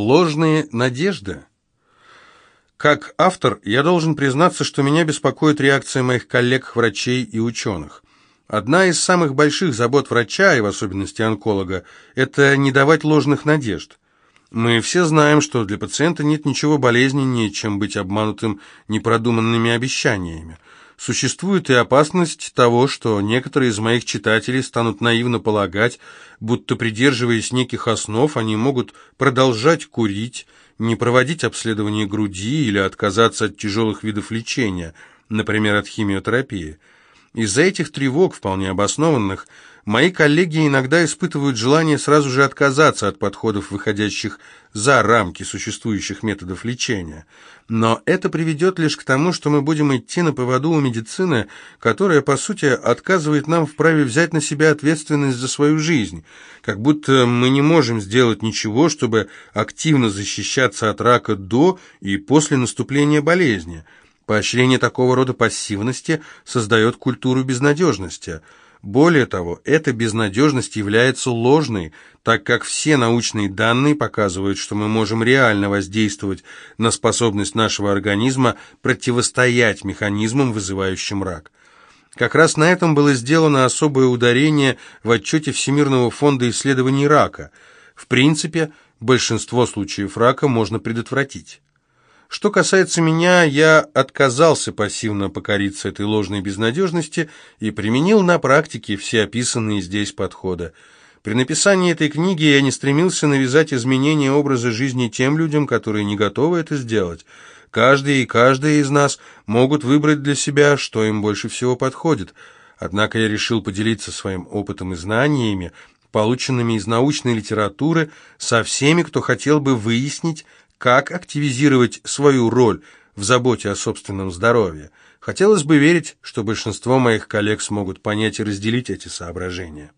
Ложные надежды. Как автор, я должен признаться, что меня беспокоит реакция моих коллег-врачей и ученых. Одна из самых больших забот врача, и в особенности онколога, это не давать ложных надежд. Мы все знаем, что для пациента нет ничего болезненнее, чем быть обманутым непродуманными обещаниями. Существует и опасность того, что некоторые из моих читателей станут наивно полагать, будто придерживаясь неких основ, они могут продолжать курить, не проводить обследование груди или отказаться от тяжелых видов лечения, например, от химиотерапии. Из-за этих тревог, вполне обоснованных, мои коллеги иногда испытывают желание сразу же отказаться от подходов, выходящих за рамки существующих методов лечения. Но это приведет лишь к тому, что мы будем идти на поводу у медицины, которая, по сути, отказывает нам в праве взять на себя ответственность за свою жизнь, как будто мы не можем сделать ничего, чтобы активно защищаться от рака до и после наступления болезни – Поощрение такого рода пассивности создает культуру безнадежности. Более того, эта безнадежность является ложной, так как все научные данные показывают, что мы можем реально воздействовать на способность нашего организма противостоять механизмам, вызывающим рак. Как раз на этом было сделано особое ударение в отчете Всемирного фонда исследований рака. В принципе, большинство случаев рака можно предотвратить. Что касается меня, я отказался пассивно покориться этой ложной безнадежности и применил на практике все описанные здесь подходы. При написании этой книги я не стремился навязать изменения образа жизни тем людям, которые не готовы это сделать. Каждый и каждая из нас могут выбрать для себя, что им больше всего подходит. Однако я решил поделиться своим опытом и знаниями, полученными из научной литературы, со всеми, кто хотел бы выяснить, как активизировать свою роль в заботе о собственном здоровье. Хотелось бы верить, что большинство моих коллег смогут понять и разделить эти соображения.